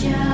treasure.